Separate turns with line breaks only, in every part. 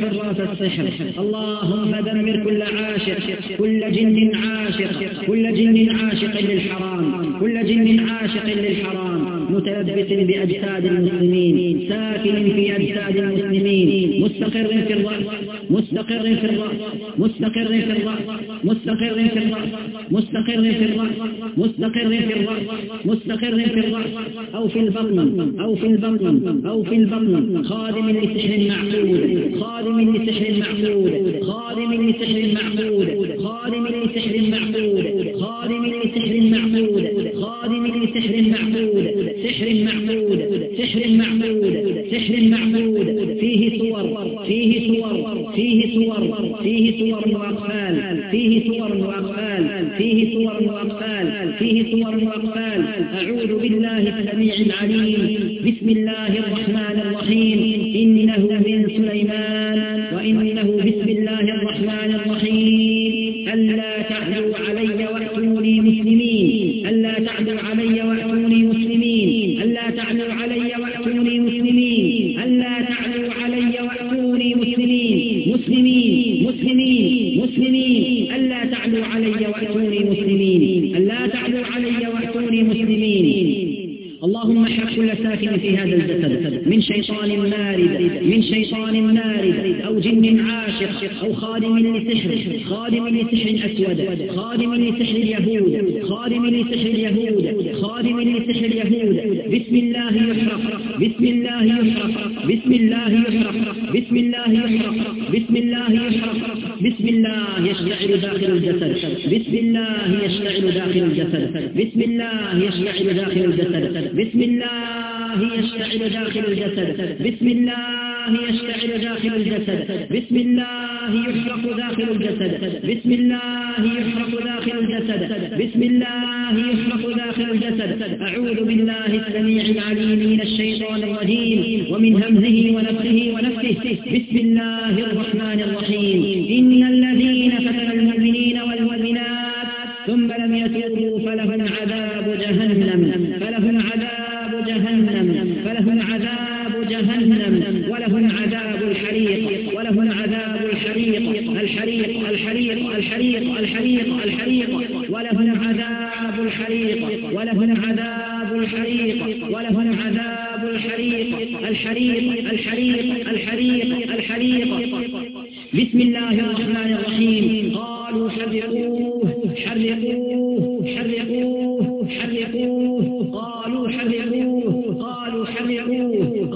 حراس السحر اللهم دمر كل عاشق كل جن عاشق كل جن عاشق للحرام كل جن عاشق للحرام. متلبس بأجساد المسلمين ساكن في أجساد المسلمين. مستقر في الرأس مستقر في الرأس مستقر في الرأس مستقر في الرأس مستقر في الرأس مستقر في الرأس مستقر في الرأس. أو في البطن أو في البطن أو في البطن. خادم لسحر معقود خادم لسحر معقود خادم لسحر معقود خادم لسحر معقود خادم لسحر معقود خادم لسحر معقود سحر معقود سحر معقود سحر معقود فيه صور فيه صور فيه صور فيه صور وأقفال فيه صور وأقفال فيه صور وأقفال فيه صور وأقفال. أعوذ بالله السميع العليم. بسم الله الرحمن الرحيم. إنه من سليمان. وإنه بسم الله الرحمن الرحيم. ألا الله يشتعل داخل الجسد. بسم الله يحرق داخل الجسد. بسم الله يحرق داخل الجسد. بسم الله يحرق داخل الجسد. أعوذ بالله السميع العليم من الشيطان الرجيم ومن همزه ونفسه ونفسه. بسم الله الرحمن الرحيم. إن الذين فتن المؤمنين والمؤمنات ثم لم يتوبوا فلهم عذاب جهنم. فلهم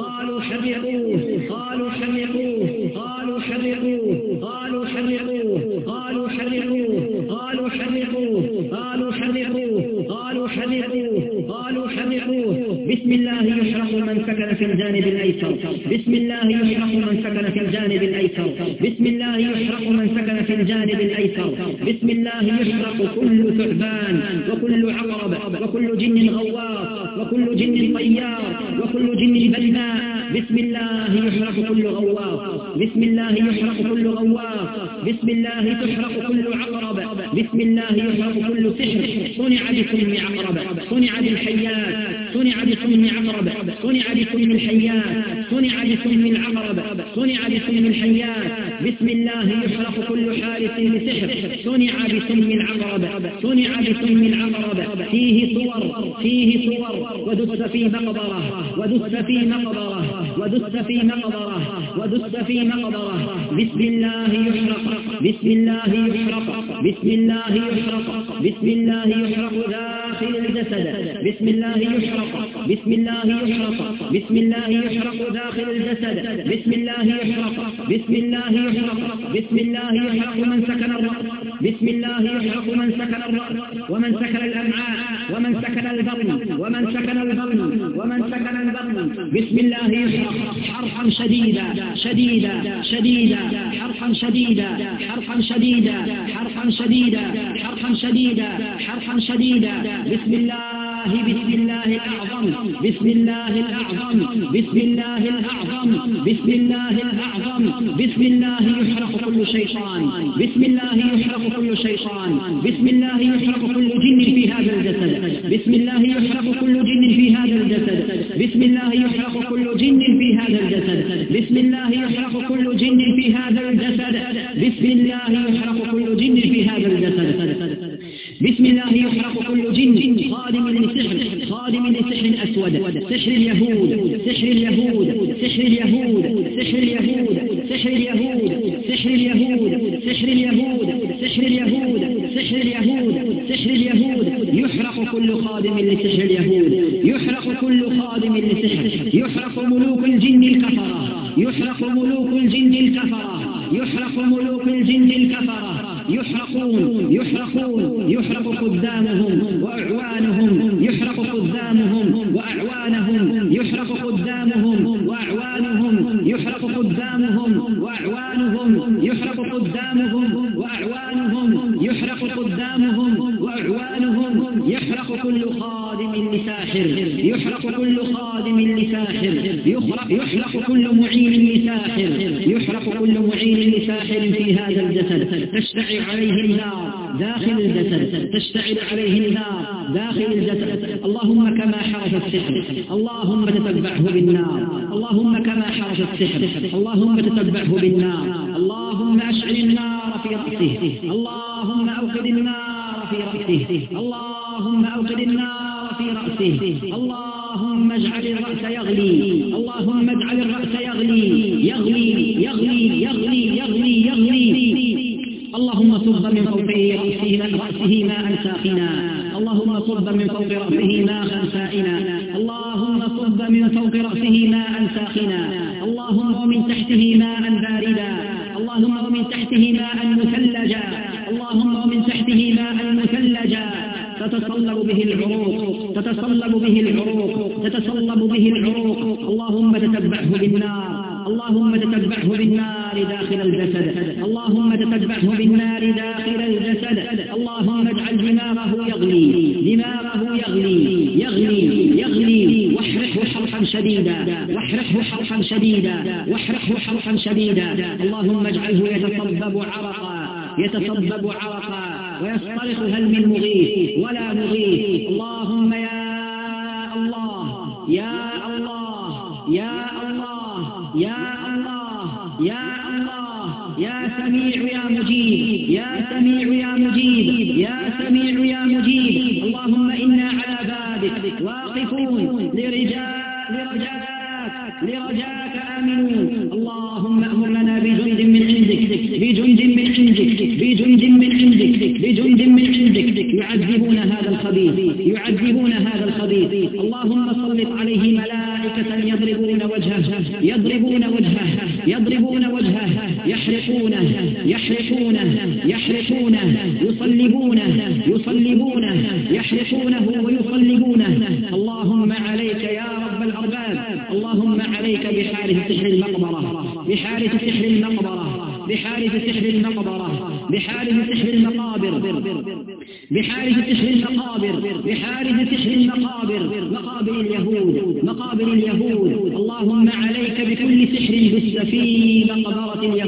قالوا حرقوه قالوا حرقوه قالوا حرقوه قالوا حرقوه قالوا حرقوه قالوا حرقوه قالوا حرقوه قالوا حرقوه قالوا حرقوه بسم الله يحرق من سكن في الجانب الأيسر. بسم الله يحرق سكن في الجانب الأيسر. بسم الله يحرق من سكن في الجانب الأيسر. بسم الله يحرق كل ثعبان وكل عقرب وكل جن غواص وكل جن طيار وكل جن بلباء بسم الله يحرق كل غواص. بسم الله يحرق كل غواص. بسم الله تحرق كل عقرب. بسم الله يحرق كل سحر. صنع بسم عقرب. صنع بالحيات. صنع بسم عقرب. صنع بسم الحيات صنع بسم العقرب صنع بسم الحيات. بسم الله يحرق كل حارس لسحر. صنع بسم العقرب صنع بسم العقرب فيه صور. فيه صور. ودس في مقبرة. ودس في مقبرة. ودس في مقبرة. ودس في مقبرة. بسم الله يحرق بسم الله يحرق بسم الله يحرق بسم الله يحرق داخل الجسد. بسم الله يحرق. بسم الله يحرق. بسم الله يحرق داخل الجسد. بسم الله يحرق. بسم الله يحرق. بسم الله يحرق. من سكن الرأس. بسم الله يحرق من سكن الرأس ومن سكن الأمعاء ومن سكن البطن ومن سكن البطن ومن سكن البطن. بسم الله يحرق حرقا شديدا شديدا شديدا حرقا شديدا حرقا شديدا حرقا شديدا حرقا شديدا حرقا شديدا. بسم الله. بسم الله الأعظم بسم الله الأعظم بسم الله الأعظم بسم الله الأعظم بسم الله يحرق كل شيطان بسم الله يحرق كل شيطان بسم الله يحرق كل جن في هذا الجسد بسم الله يحرق كل جن في هذا الجسد بسم الله يحرق كل جن في هذا الجسد بسم الله يحرق كل جن في هذا الجسد بسم الله يحرق كل جن في هذا الجسد بسم الله يحرق كل جن. خادم لسحر. خادم لسحر أسود. سحر اليهود. سحر اليهود. سحر اليهود. سحر اليهود. سحر اليهود. سحر اليهود سحر اليهود سحر اليهود سحر اليهود سحر اليهود. يحرق كل خادم لسحر اليهود. يحرق كل خادم لسحر. يحرق ملوك الجن الكفرة. يحرق ملوك الجن الكفرة. يحرق ملوك الجن الكفرة. يحرقون يحرقون. يحرق قدامهم وأعوانهم. يحرق قدامهم وأعوانهم. يحرق قدامهم وأعوانهم يحرق قدامهم. وأعوانهم يحرق قدامهم وأعوانهم يحرق كل خادم لساحر يحرق كل خادم لساحر يحرق كل معين لساحر يحرق كل معين لساحر في هذا الجسد. تشتعل عليه النار داخل الجسد تشتعل عليه النار داخل الجسد. اللهم كما حرف السحر اللهم تتبعه بالنار اللهم كما حرف السحر اللهم تتبعه بالنار. اللهم أشعل النار رأسه اللهم أوقد النار في رأسه. اللهم أوقد النار في رأسه. اللهم اجعل الرأس يغلي. اللهم اجعل الرأس يغلي. يغلي يغلي يغلي يغلي يغلي. اللهم صب من فوق رأسه رأسه ماء ساخنا اللهم صب من فوق رأسه ماء سائنا اللهم صب من فوق رأسه ماء ساخنا اللهم ومن تحته ماء باردا اللهم ومن تحته ماء مثلجا. اللهم ومن تحته ماء مثلجا. تتصلب به العروق تتصلب به العروق تتصلب به العروق. اللهم تتبعه بالنار. اللهم تتبعه بالنار داخل الجسد. اللهم تتبعه بالنار داخل الجسد. اللهم اجعل دماغه يغلي. دماغه يغلي. يغلي. يغلي. واحرقه حرقا شديدا. واحرقه حرقا شديدا. واحرقه حرقا شديدا. اللهم اجعله يتصبب عرقا. يتصبب عرقا. ويصطرخ هل من مغيث. ولا مغيث. اللهم يا الله. يا الله. يا يا الله يا الله يا سميع يا مجيب يا سميع يا مجيب يا سميع يا مجيب. اللهم إنا على بابك واقفون لرجاء لرجاك لرجاك آمنون اللهم أمر لنا بجند من عندك بجند من عندك بجند من عندك بجند من عندك. يعذبون هذا الخبيث يعذبون هذا الخبيث. اللهم سلط عليه ملائكة يضربون وجهه يضربون وجهه يضربون وجهه. يحرقونه يحرقونه يحرقونه يصلبونه يصلبونه يحرقونه ويصلبونه اللهم عليك يا رب الأرباب اللهم عليك بحارث سحر المقبرة بحارث سحر المقبرة بحارث سحر المقبرة بحارث سحر المقابر بحارث سحر المقابر بحارث سحر المقابر مقابر اليهود مقابر اليهود اللهم عليك بكل سحر دس في مقبرة اليهود.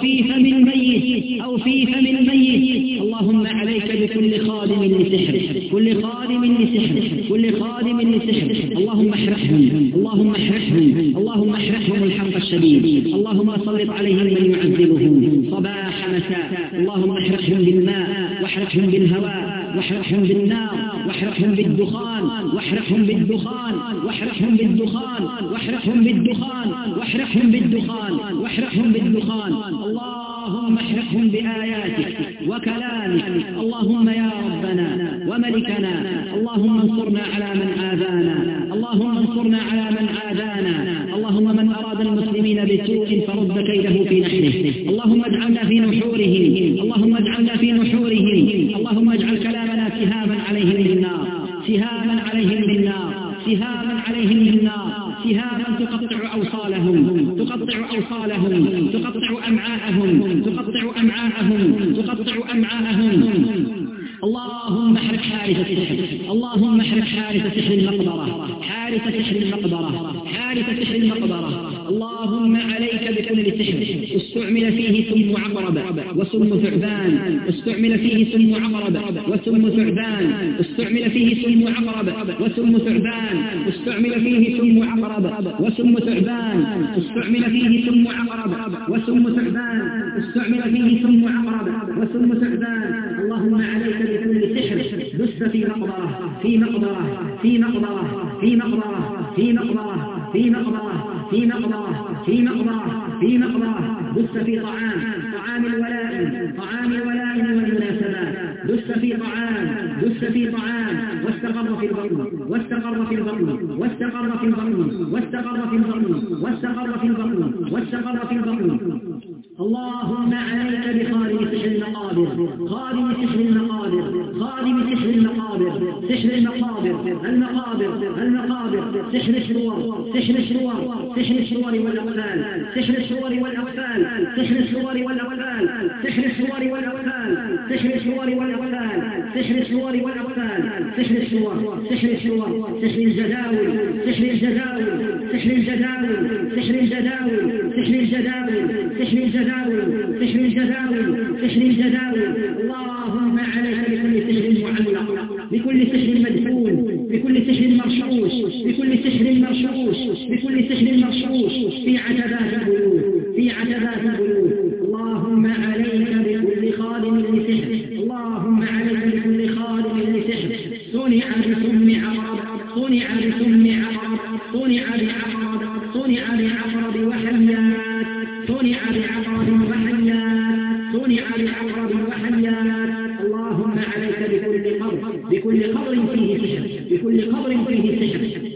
في فم الميت أو في فم الميت اللهم عليك بكل خادم لسحر كل خادم لسحر كل خادم لسحر. اللهم احرقهم اللهم احرقهم اللهم احرقهم الحق الشديد. اللهم سلط عليهم من يعذبهم صباح مساء. اللهم احرقهم بالماء. واحرقهم بالهواء واحرقهم بالنار واحرقهم بالدخان واحرقهم بالدخان واحرقهم بالدخان واحرقهم بالدخان واحرقهم بالدخان واحرقهم بالدخان. اللهم احرقهم بآياتك وكلامك. اللهم يا ربنا وملكنا. اللهم انصرنا على من آذانا. اللهم انصرنا على من آذانا. اللهم من أراد أراد المسلمين بسوء فرد كيده في نحره. اللهم اجعلنا في نحورهم. اللهم اجعلنا في نحورهم. اللهم اجعل كلامنا سهاما عليهم بالنار سهاما عليهم بالنار سهاما عليهم بالنار سهاما تقطع أوصالهم. تقطع أوصالهم. تقطع أمعاءهم. تقطع أمعاءهم. تقطع أمعاءهم. اللهم احرق حارس السحر. اللهم احرق حارس سحر المقبرة. حارس سحر المقبرة. حارس سحر المقبرة. اللهم عليك بكل سحر استعمل فيه سم عقرب. وسم ثعبان. استعمل فيه سم عقرب. وسم ثعبان. استعمل فيه سم عقرب. وسم ثعبان. استعمل فيه سم عقرب. وسم ثعبان. استعمل فيه سم عقرب. وسم ثعبان. استعمل فيه سم عقرب. وسم ثعبان. اللهم عليك بكل سحر دس في مقبرة في مقبرة في مقبرة في مقبرة في مقبرة في مقبرة في مقبرة في مقبرة في مقبرة دس في طعام طعام الولاء طعام الولاء والمناسبات دس في طعام دس في طعام واستقر في البطن واستقر في البطن واستقر في البطن واستقر في البطن واستقر في البطن واستقر في البطن اللهم عليك بخالد سحر المقابر خالد سحر المقابر خالد سحر المقابر سحر المقابر المقابر سحر الشرور سحر الشرور سحر الشرور والأوثال سحر الشرور والأوثال سحر الشرور والأوثال سحر الشرور والأوثال سحر الشرور والأوثال سحر الشرور والأوثال سحر الشرور سحر الشرور سحر الجداول سحر الجداول سحر الجداول سحر الجداول سحر الجداول سحر الجداول سحر الجداول سحر الجداول اللهم بكل سحر مدفون بكل سحر مرشوش بكل سحر مرشوش بكل سحر مرشوش. في عتبات البيوت في عتبات البيوت. اللهم عليك بكل خادم بكل قبر فيه سحر بكل قبر فيه سحر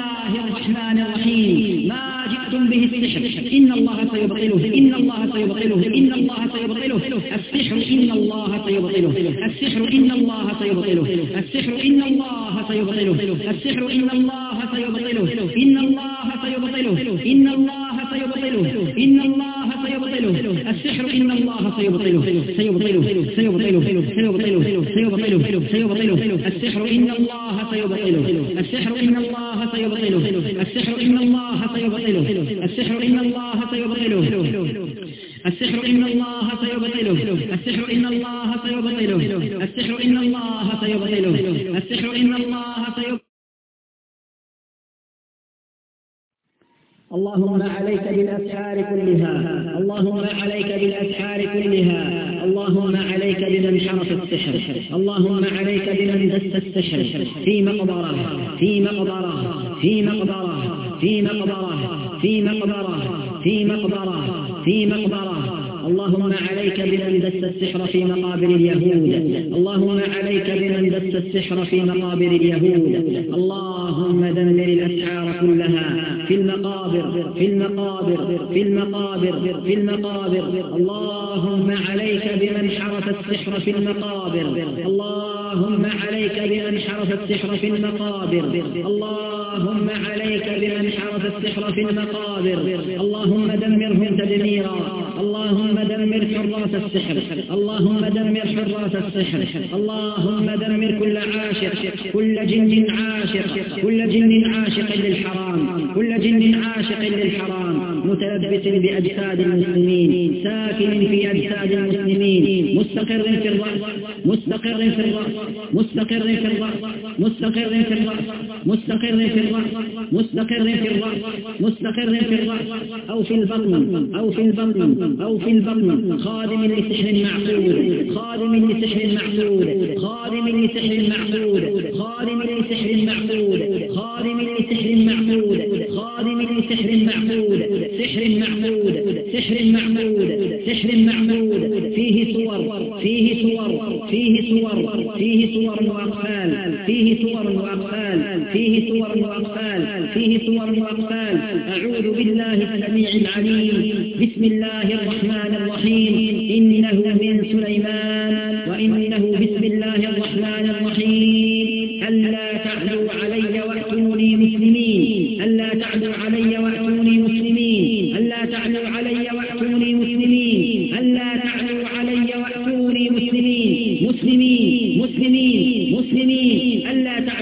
الله الرحمن الرحيم. ما جئتم به السحر. إن الله سيبطله. إن الله سيبطله. إن الله سيبطله. السحر إن الله سيبطله. السحر إن الله سيبطله. السحر إن الله سيبطله. السحر إن الله سيبطله. إن الله سيبطله. إن الله سيبطله إن الله سيبطله السحر إن الله سيبطله سيبطله سيبطله سيبطله سيبطله سيبطله السحر إن الله سيبطله السحر إن الله سيبطله السحر إن الله سيبطله السحر إن الله سيبطله السحر إن الله سيبطله السحر إن الله سيبطله السحر إن الله سيبطله السحر إن الله سيبطله اللهم عليك بالأسحار كلها. اللهم عليك بالأسحار كلها. اللهم عليك بمن حرف السحر. اللهم عليك بمن دس السحر. في مقبرة. في مقبرة. في مقبرة. في مقبرة. في مقبرة. في مقبرة. في مقبرة. اللهم عليك بمن دس السحر في مقابر اليهود. اللهم عليك بمن دس السحر في مقابر اليهود. اللهم دمر الأسحار كلها. في المقابر في المقابر في المقابر في المقابر. اللهم عليك بمن حرف السحر في المقابر. اللهم عليك بمن حرف السحر في المقابر. اللهم عليك بمن حرف السحر في المقابر. اللهم دمرهم تدميرا. اللهم دمر حراس السحر. اللهم دمر حراس السحر. اللهم دمر كل عاشق. كل جن عاشق. كل جن عاشق للحرام. كل جن عاشق للحرام. متلبس بأجساد المسلمين. ساكن في أجساد المسلمين. مستقر في الرأس. مستقر في الرأس. مستقر في الرأس. مستقر في الرأس. مستقر في الرأس. مستقر في الرأس. مستقر في الرأس. أو في البطن. أو في البطن. أو في البطن خادم لسحر معقود خادم لسحر معقود خادم لسحر معقود خادم لسحر معقود خادم لسحر معقود خادم لسحر معقود سحر معقود سحر معقود سحر معقود فيه صور فيه صور فيه صور فيه صور وأقفال فيه صور وأقفال فيه صور وأقفال فيه صور وأقفال. أعوذ بالله السميع العليم. بسم الله الرحمن الرحيم. إنه من سليمان وإنه بسم الله الرحمن الرحيم.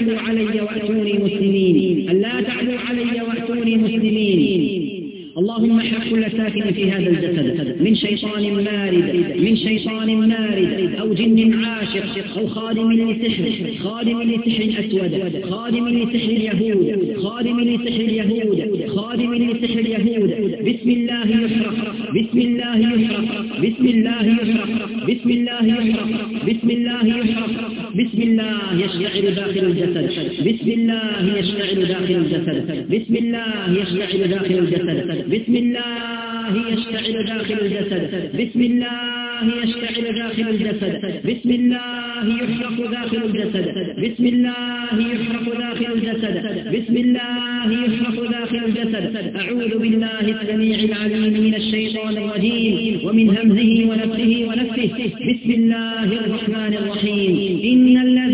ألا تعلوا علي وأتوني مسلمين. ألا تعلوا علي وأتوني مسلمين. اللهم احرق كل ساكن في هذا الجسد من شيطان مارد من شيطان مارد أو جن عاشق أو خادم لسحر خادم لسحر أسود خادم لسحر اليهود خادم لسحر اليهود خادم لسحر اليهود بسم الله يحرق بسم الله يحرق بسم الله يحرق بسم الله يحرق بسم الله يحرق. بسم الله يشتعل داخل الجسد بسم الله يشتعل داخل الجسد بسم الله يشتعل داخل الجسد. بسم الله يشتعل داخل الجسد. بسم الله يشتعل داخل الجسد. بسم الله يحرق داخل الجسد. بسم الله يحرق داخل الجسد. بسم الله يحرق داخل الجسد. أعوذ بالله السميع العليم من الشيطان الرجيم ومن همزه ونفسه ونفسه. بسم الله الرحمن الرحيم. إن الذين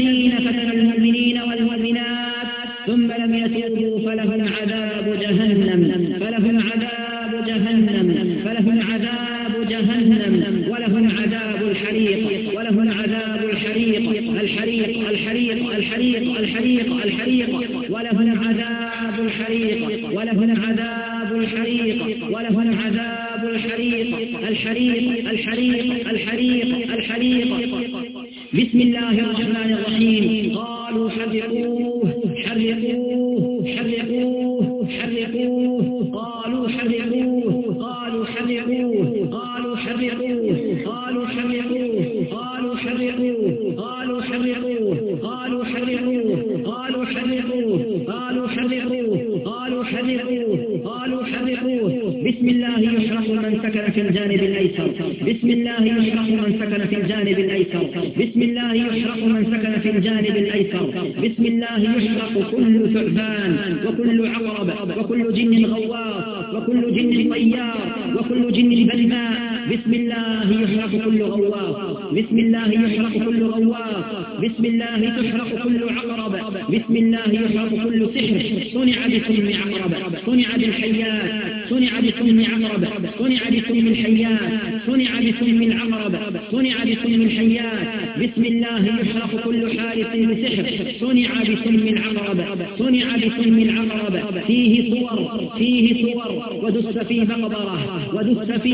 يحرق من سكن في الجانب الأيسر. بسم الله يحرق كل ثعبان وكل عقرب وكل جن غواص وكل جن طيار وكل جن بلماء بسم الله يحرق كل غواص. بسم الله يحرق كل غواص. بسم الله تحرق كل عقرب. بسم الله يحرق كل سحر. صنع بسم عقرب. صنع بالحيات. صنع بسم عقرب. صنع بسم الحيات. صنع بسم العقرب. صنع بسم الحيات. بسم الله يحرق كل حارس بسحر صنع بسم العقرب. صنع بسم العقرب. فيه صور. فيه صور. ودس في مقبرة. ودس في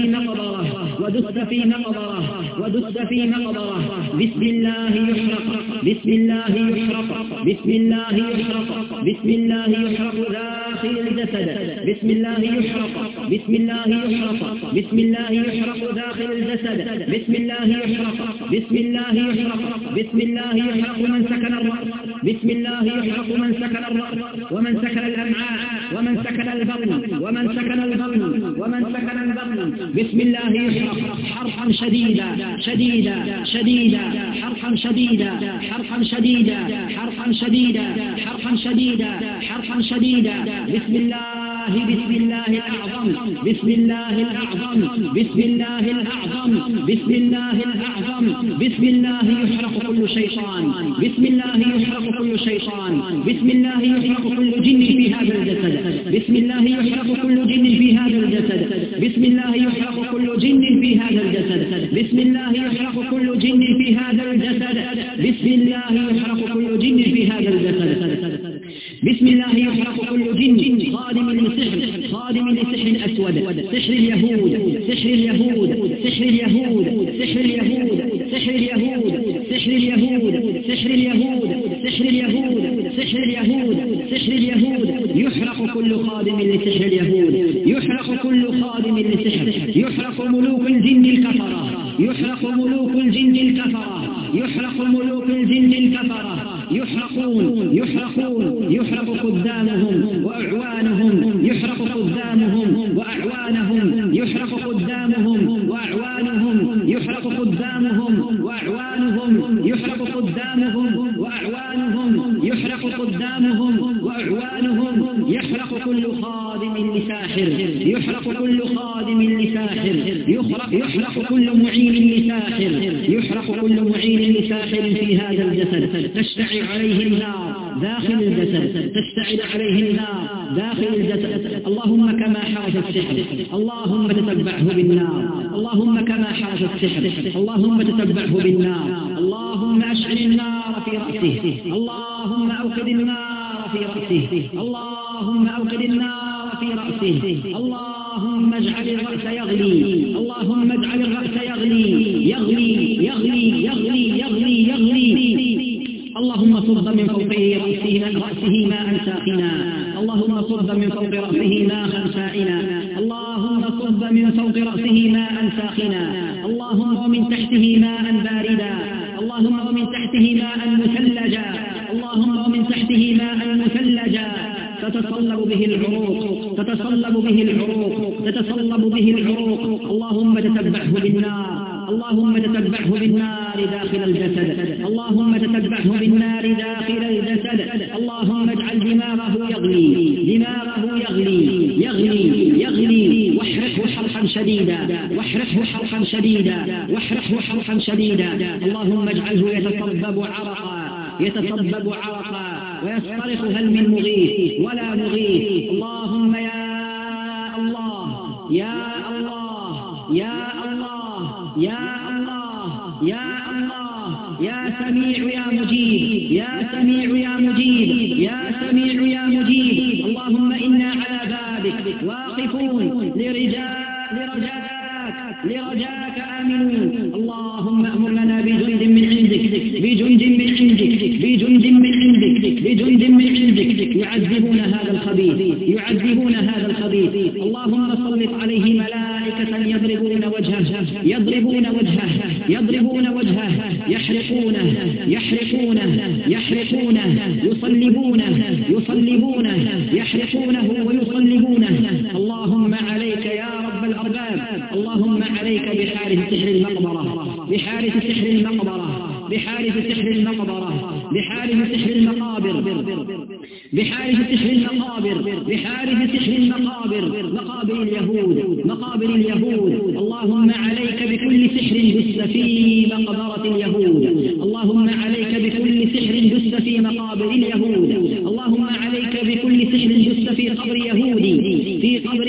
مقبرة ودس في مقبرة ودس في مقبرة بسم الله يحرق بسم الله يحرق بسم الله يحرق بسم الله يحرق داخل الجسد بسم الله يحرق بسم الله يحرق بسم الله يحرق داخل الجسد بسم الله يحرق بسم الله يحرق بسم الله يحرق من سكن الرأس بسم الله يحرق من سكن الرأس ومن سكن الأمعاء ومن سكن البطن ومن سكن البطن ومن سكن البطن بسم الله حرفا شديدا شديدا شديدا حرفا شديدا حرفا شديدا حرفا شديدا حرفا شديدا حرفا شديدا. بسم الله. الله بسم الله الأعظم بسم الله الأعظم بسم الله الأعظم بسم الله الأعظم بسم الله يحرق كل شيطان بسم الله يحرق كل شيطان بسم الله يحرق كل جن في هذا الجسد بسم الله يحرق كل جن في هذا الجسد بسم الله يحرق كل جن في هذا الجسد بسم الله يحرق كل جن في هذا الجسد بسم الله يحرق كل جن في هذا الجسد بسم الله يحرق كل جن خادم لسحر خادم لسحر أسود سحر اليهود سحر اليهود سحر اليهود سحر اليهود سحر اليهود سحر اليهود سحر اليهود سحر اليهود سحر اليهود سحر اليهود يحرق كل خادم لسحر اليهود يحرق كل خادم لسحر يحرق ملوك الجن الكفرة يحرق ملوك الجن الكفرة يحرق ملوك الجن الكفرة يحرقون يحرقون يحرق قدامهم وأعوانهم يحرق قدامهم وأعوانهم يحرق قدامهم وأعوانهم يحرق قدامهم وأعوانهم يحرق قدامهم وأعوانهم يحرق قدامهم وأعوانهم يحرق كل خادم لساحر يحرق كل خادم لساحر يحرق, كل معين لساحر. يحرق كل معين لساحر في هذا الجسد. تشتعل عليه النار. داخل الجسد. تشتعل عليه النار. داخل الجسد. اللهم كما حرف السحر. اللهم تتبعه بالنار. اللهم كما حرف السحر. اللهم تتبعه بالنار. اللهم أشعل النار في رأسه. اللهم أوقد النار في رأسه. اللهم أوقد النار في رأسه. اللهم اجعل الرأس يغلي. اللهم اجعل الرأس يغلي. يغلي يغلي يغلي يغلي يغلي. اللهم صب من فوق رأسه, رأسه ماء ساخنا اللهم صب من فوق رأسه ماء سائنا اللهم صب من فوق رأسه ماء ساخنا اللهم ومن تحته ماء باردا. اللهم ومن تحته ماء مثلجا. اللهم ومن تحته ماء مثلجا. تتصلب به العروق تتصلب به العروق تتصلب به العروق. اللهم تتبعه بالنار اللهم تتبعه بالنار داخل الجسد. اللهم تتبعه بالنار داخل الجسد. اللهم اجعل دماغه يغلي دماغه يغلي يغلي يغلي. واحرقه حرقا شديدا واحرقه حرقا شديدا واحرقه حرقا شديدا. اللهم اجعله يتصبب عرقا يتصبب عرقا. ويصطرخ هل من مغيث ولا مغيث. اللهم يا الله يا الله يا الله يا الله يا الله يا سميع يا مجيب يا سميع يا مجيب يا سميع يا مجيب. اللهم إنا على بابك واقفون لرجاء لرجاك لرجاك آمنون اللهم أمر لنا بجند من عندك بجند من عندك بجند من عندك بجند من عندك. يعذبون هذا الخبيث يعذبون هذا الخبيث. اللهم سلط عليه ملائكة يضربون يضربون وجهه يضربون وجهه يحرقونه يحرقونه يحرقونه يصلبونه يصلبونه يحرقونه ويصلبونه. اللهم عليك يا رب الأرباب اللهم عليك بحارث سحر المقبرة بحارث سحر المقبرة بحارث سحر المقبرة بحارث سحر المقابر. بحارث سحر المقابر بحارث سحر المقابر مقابر اليهود مقابر اليهود. اللهم عليك بكل سحر دس في مقبرة اليهود. اللهم عليك بكل سحر دس في مقابر اليهود. اللهم عليك بكل سحر دس في قبر يهودي في قبر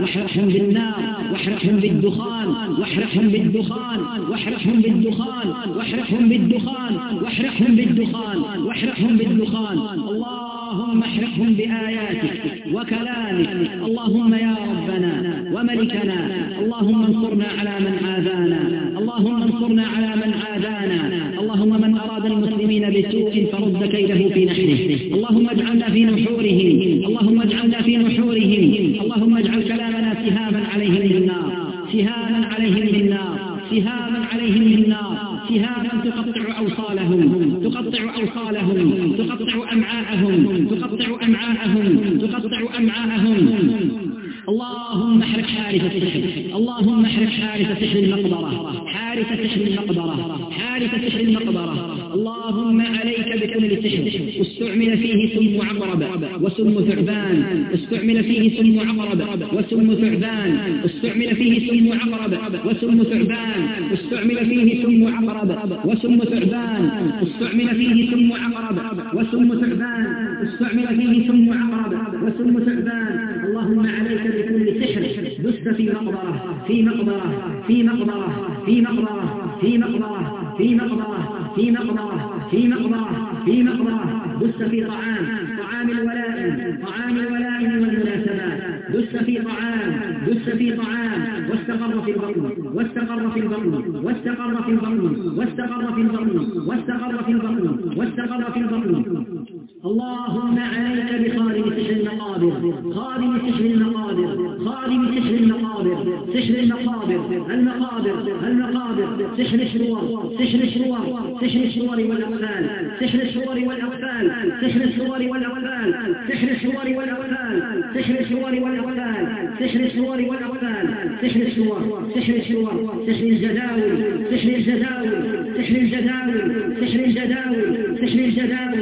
واحرقهم بالنار واحرقهم بالدخان واحرقهم بالدخان واحرقهم بالدخان واحرقهم بالدخان واحرقهم بالدخان واحرقهم بالدخان. الله اللهم احرقهم بآياتك وكلامك. اللهم يا ربنا وملكنا. اللهم انصرنا على من عادانا اللهم انصرنا على من عادانا. اللهم من أراد المسلمين بسوء فرد كيده في نحره. اللهم اجعلنا في نحورهم. اللهم اجعلنا في نحورهم. اللهم اجعل كلامنا سهاما عليهم بالنار سهاما عليهم بالنار سهاما عليهم بالنار سهاما تقطع أوصالهم تقطع أوصالهم تقطع أمعاءهم تقطع أمعاءهم تقطع أمعاءهم. اللهم احرق حارس السحر. اللهم احرق حارس سحر المقبرة. حارس سحر المقبرة. حارس سحر المقبرة. اللهم عليك بكل سحر استعمل فيه سم عقرب وسم ثعبان. استعمل فيه سم عقرب وسم ثعبان. استعمل فيه سم عقرب وسم ثعبان. استعمل فيه سم عقرب وسم ثعبان. استعمل فيه سم عقرب وسم ثعبان. استعمل فيه سم عقرب وسم ثعبان. اللهم عليك بكل سحر دست في مقبرة في مقبرة في مقبرة في مقبرة في مقبرة في مقبرة في مقبرة في مقبرة في مقبرة. دست في طعام طعام الولائم طعام الولائم والمناسبات. دست في طعام دست في طعام. واستقر في البطن واستقر في البطن واستقر في البطن واستقر في البطن واستقر في البطن واستقر في البطن. اللهم عليك بخادم سحر المقابر خادم سحر المقابر خادم سحر المقابر سحر المقابر المقابر المقابر سحر الشرور سحر الشرور سحر الشرور والأقفال سحر الشرور والأقفال سحر الشرور والأقفال سحر الشرور والأقفال سحر الشرور والأقفال سحر الشرور والأقفال سحر الشرور سحر الشرور سحر الجداول سحر الجداول سحر الجداول سحر الجداول سحر الجداول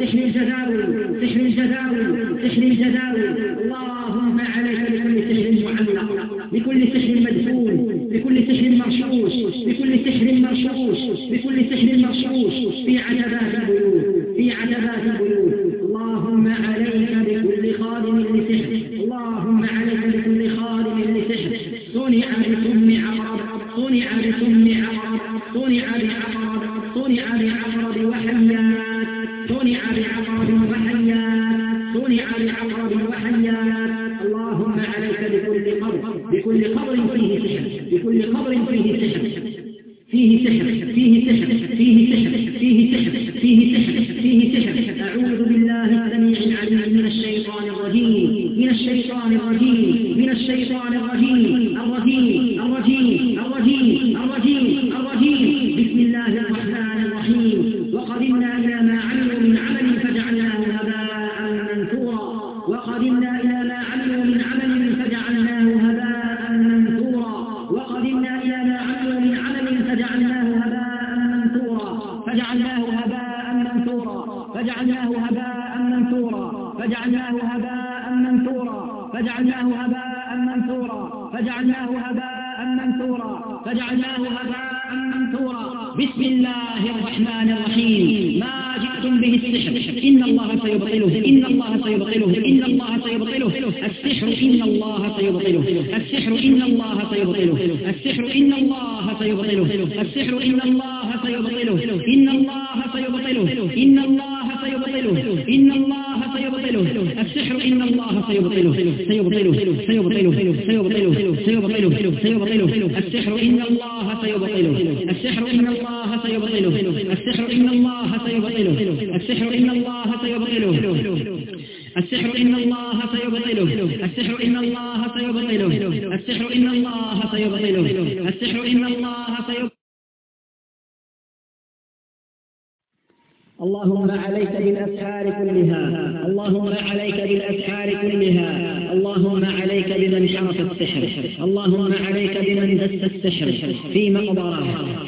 سحر الجداول سحر الجداول سحر الجداول. اللهم عليك بكل سحر معلق بكل سحر مدفون بكل سحر مرشوش بكل سحر مرشوش بكل سحر الشيطان الرجيم. من الشيطان الرجيم. الرجيم. الرجيم. الرجيم. الرجيم. بسم الله الرحمن سيبطله سيبطله سيبطله سيبطله سيبطله سيبطله السحر إن الله سيبطله السحر إن الله سيبطله السحر إن الله سيبطله السحر إن الله سيبطله السحر إن الله سيبطله السحر إن الله سيبطله السحر إن الله سيبطله السحر إن الله سيبطله اللهم عليك بالأسحار كلها. اللهم عليك بالأسحار كلها اللهم عليك بمن حرف السحر اللهم عليك بمن دس السحر في مقبرة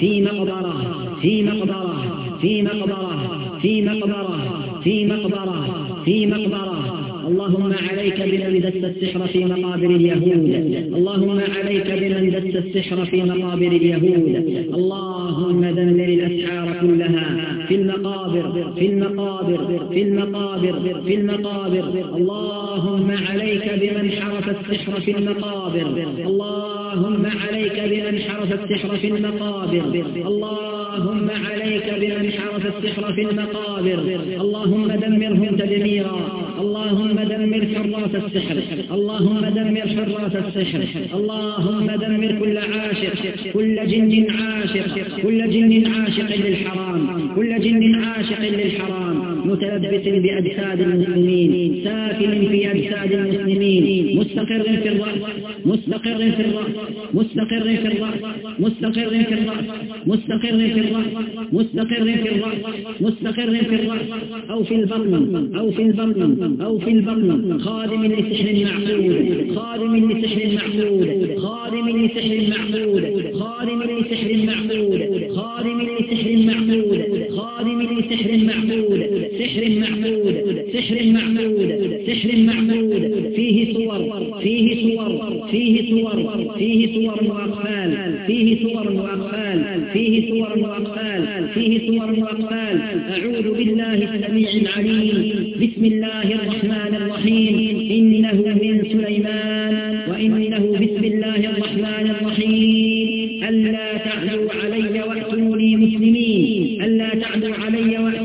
في مقبرة في مقبرة في مقبرة في مقبرة في مقبرة في مقبرة. اللهم عليك بمن دس السحر في مقابر اليهود اللهم عليك بمن دس السحر في مقابر اليهود. اللهم دمر الأسحار كلها. في المقابر في المقابر في المقابر في المقابر. اللهم عليك بمن حرف السحر في المقابر. اللهم عليك بمن حرف السحر في المقابر. اللهم عليك بمن حرف السحر في المقابر. اللهم دمرهم تدميرا. حراس السحر. اللهم دمر حراس السحر. اللهم دمر كل عاشق. كل جن عاشق. كل جن عاشق للحرام. كل جن عاشق للحرام. متلبس بأجساد المسلمين. ساكن في أجساد المسلمين. مستقر في الرأس. مستقر في الرأس. مستقر في الرأس. مستقر في الرأس. مستقر في مستقر في الرأس مستقر في الرأس أو في البطن أو في البطن أو في البطن. خادم لسحر معبود خادم لسحر معبود خادم لسحر معبود خادم لسحر معبود خادم لسحر خادم لسحر معبود سحر معبود سحر معبود سحر معبود فيه صور فيه صور فيه صور فيه صور وأقفال فيه صور وأقفال فيه صور وأقفال فيه صور وأقفال. أعوذ بالله السميع العليم. بسم الله الرحمن الرحيم. إنه من سليمان وإنه بسم الله الرحمن الرحيم. ألا تعلوا علي وأتوني مسلمين. ألا تعلوا علي وأتوني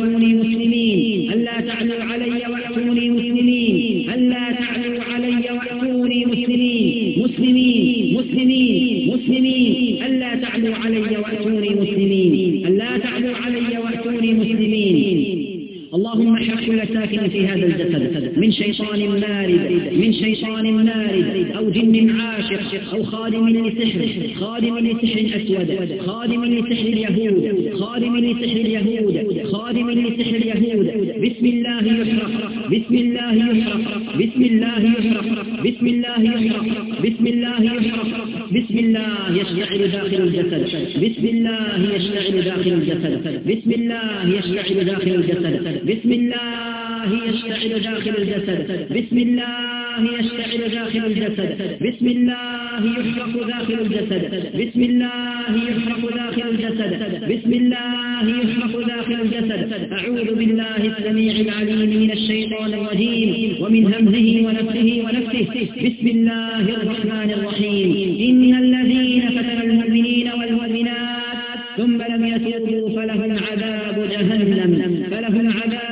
اليهود خادم لسحر اليهود بسم الله يحرق بسم الله يحرق بسم الله يحرق بسم الله يحرق بسم الله يحرق بسم الله يشتعل داخل الجسد بسم الله يشتعل داخل الجسد بسم الله يشتعل داخل الجسد بسم الله يشتعل داخل الجسد بسم الله يشتعل داخل الجسد بسم الله يحرق داخل الجسد بسم الله يحرق داخل الجسد بسم الله يحرق داخل الجسد أعوذ بالله السميع العليم من الشيطان الرجيم ومن همزه ونفسه ونفسه بسم الله الرحمن الرحيم. إن الذين فتنوا المؤمنين والمؤمنات ثم لم يتوبوا فلهم عذاب جهنم. فلهم عذاب